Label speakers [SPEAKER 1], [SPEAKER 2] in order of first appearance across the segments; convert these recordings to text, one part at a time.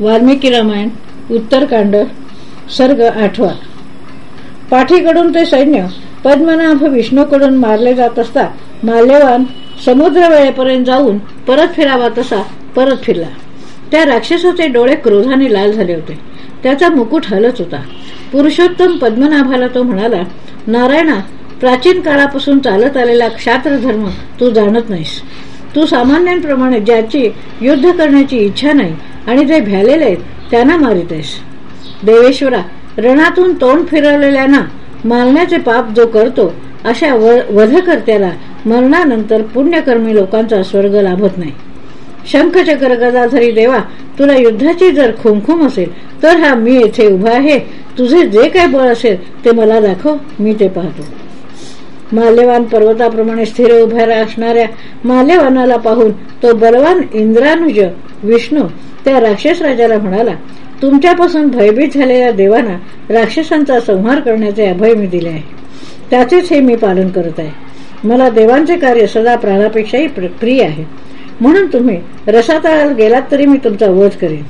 [SPEAKER 1] वाल्मिकी रामायण उत्तरकांड सर्ग आठवा. पाठीकडून ते सैन्य पद्मनाभ विष्णूकडून मारले जात असता माल्यवान समुद्र वेळेपर्यंत जाऊन परत फिरावा तसा परत फिरला. त्या राक्षसाचे डोळे क्रोधाने लाल झाले होते. त्याचा मुकुट हलत होता. पुरुषोत्तम पद्मनाभाला तो म्हणाला नारायणा प्राचीन काळापासून चालत आलेला क्षात्र धर्म तू जाणत नाहीस. तू सामान्यांप्रमाणे ज्याची युद्ध करण्याची इच्छा नाही आणि जे भ्यालेले आहेत त्यांना मारित आहेस. देवेश्वरा रणातून तोंड फिरवलेल्यांना मारण्याचे पाप जो करतो अशा वधकर्त्याला मरणानंतर पुण्यकर्मी लोकांचा स्वर्ग लाभत नाही. शंखचक्र गदाधरी देवा तुला युद्धाची जर खुमखुम असेल तर हा मी येथे उभा आहे. तुझे जे काय बळ असेल ते मला दाखव मी ते पाहतो. माल्यवान पर्वताप्रमाणे स्थिर उभ्या असणाऱ्या माल्यवानाला पाहून तो बलवान इंद्रानुज विष्णू त्या राक्षस राजाला म्हणाला तुमच्यापासून भयभीत झालेल्या देवांना राक्षसांचा संहार करण्याचे अभय मी दिले आहे. त्याचेच हे मी पालन करत आहे. मला देवांचे कार्य सदा प्राणापेक्षाही प्रिय आहे. म्हणून तुम्ही रसातळाला गेलात तरी मी तुमचा वध करेन.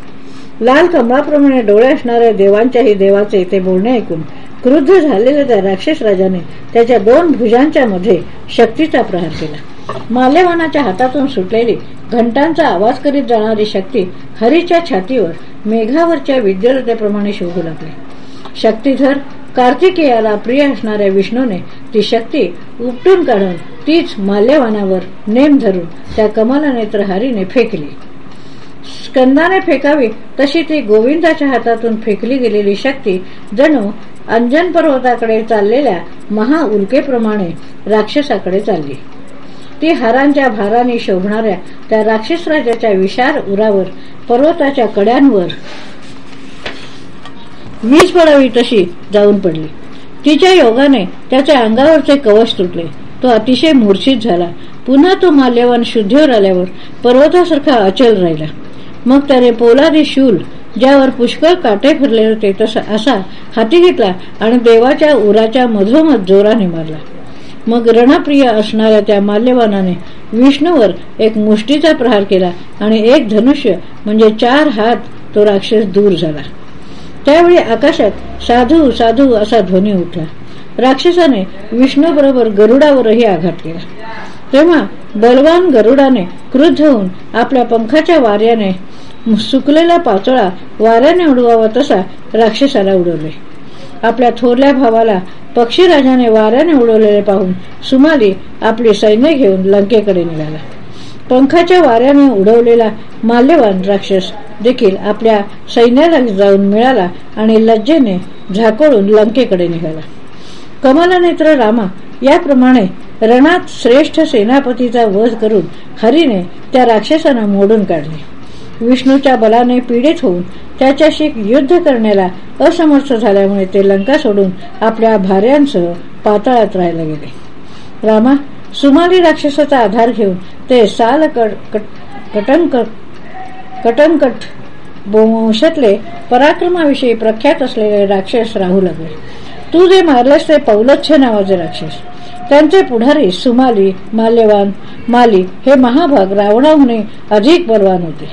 [SPEAKER 1] लाल कमळाप्रमाणे डोळे असणाऱ्या देवांच्याही देवाचे ते बोलणे ऐकून क्रुद्ध झालेल्या त्या राक्षस राजाने त्याच्या दोन भुजांच्या मध्ये शक्तीचा प्रहार केला. माल्यवानाच्या हातातून सुटलेली घंटांचा आवाज करीत जाणारी शक्ती हरीच्या छातीवर मेघावरच्या विद्युतेप्रमाणे शोधू लागली. शक्तीधर कार्तिकेयाला प्रिय असणाऱ्या विष्णूने ती शक्ती उपटून काढून तीच माल्यवानावर नेम धरून त्या कमलनेत्र हरीने फेकली. स्कंदाने फेकावी तशी ती गोविंदाच्या हातातून फेकली गेलेली शक्ती जणू अंजन पर्वताकडे चाललेल्या महाउल्केप्रमाणे राक्षसाकडे चालली. ती हारांच्या भाराने शोभणाऱ्या त्या राक्षस राजाच्या उरावर पर्वताच्या कड्यांवर. वीज पडावी तशी जाऊन पडली. तिच्या योगाने त्याच्या अंगावरचे कवच तुटले. तो अतिशय मूर्छित झाला. पुन्हा तो माल्यवान शुद्धीवर आल्यावर पर्वतासारखा अचल राहिला. मग त्याने पोलादी शूल ज्यावर पुष्कळ काटे फिरले होते तसा असा हाती घेतला आणि देवाच्या उराच्या मधोमध जोराने मारला. मग रणप्रिय असणाऱ्या त्या माल्यवानाने विष्णूवर एक मुष्टीचा प्रहार केला आणि एक धनुष्य म्हणजे चार हात तो राक्षस दूर झाला. त्यावेळी आकाशात साधू साधू असा ध्वनी उठला. राक्षसाने विष्णू बरोबर गरुडावरही आघात केला. तेव्हा बलवान गरुडाने क्रुद्ध होऊन आपल्या पंखाच्या वाऱ्याने सुकलेला पाचोळा वाऱ्याने उडवावा तसा राक्षसाला उडवले. आपल्या थोरल्या भावाला पक्षीराजाने वाऱ्याने उडवलेले पाहून सुमाली आपली सैन्य घेऊन लंकेकडे निघाला. पंखाच्या वाऱ्याने उडवलेला माल्यवान राक्षस देखील आपल्या सैन्याला जाऊन मिळाला आणि लज्जेने झाकोळून लंकेकडे निघाला. कमलनेत्र रामा याप्रमाणे रणात श्रेष्ठ सेनापतीचा वध करून हरीने त्या राक्षसांना मोडून काढले. विष्णूच्या बलाने पीडित होऊन त्याच्याशी युद्ध करण्याला असमर्थ झाल्यामुळे ते लंका सोडून आपल्या भार्यांसह पाताळात राहायला गेले. रामा सुमाली राक्षसाचा आधार घेऊन ते साल कटंक कटंकट वंशातले पराक्रमाविषयी प्रख्यात असलेले राक्षस राहू लागले. तू जे मारलेस ते पौलच्छ नावाचे राक्षस. त्यांचे पुढारी सुमाली माल्यवान माली हे महाभाग रावणाहून अधिक बलवान होते.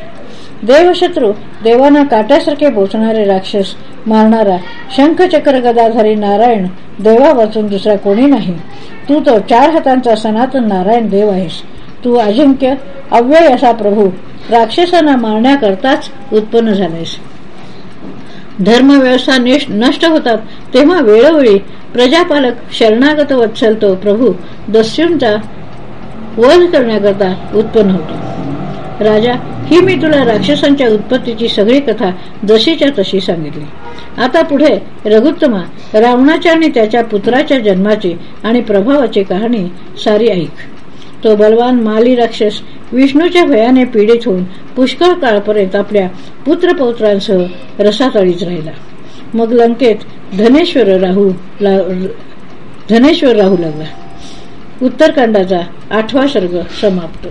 [SPEAKER 1] देवशत्रू देवांना काट्यासारखे बोचणारे राक्षस मारणारा शंखचक्र गदाधारी नारायण देवा वाचून दुसरा कोणी नाही. तू तो चार हातांचा सनातन नारायण देव आहेस. तू अजिंक्य अव्यय असा प्रभू राक्षसांना मारण्याकरताच उत्पन्न झालायस धर्मव्यवस्था नष्ट होतात तेव्हा वेळोवेळी प्रजापालक शरणागत वत्सल तो प्रभू दस्यूंचा वध करण्याकरता उत्पन्न होतो. राजा ही मी तुला राक्षसांच्या उत्पत्तीची सगळी कथा जशीच्या तशी सांगितली. आता पुढे रघुत्तमा रावणाच्या आणि त्याच्या पुत्राच्या जन्माची आणि प्रभावाची कहाणी सारी ऐक. तो बलवान माली राक्षस विष्णूच्या भयाने पीडित होऊन पुष्कळ काळपर्यंत आपल्या पुत्रपौत्रांसह रसातळीच राहिला. मग लंकेत धनेश्वर राहू धनेश्वर राहू लागला. उत्तरकांडाचा आठवा सर्ग समाप्त.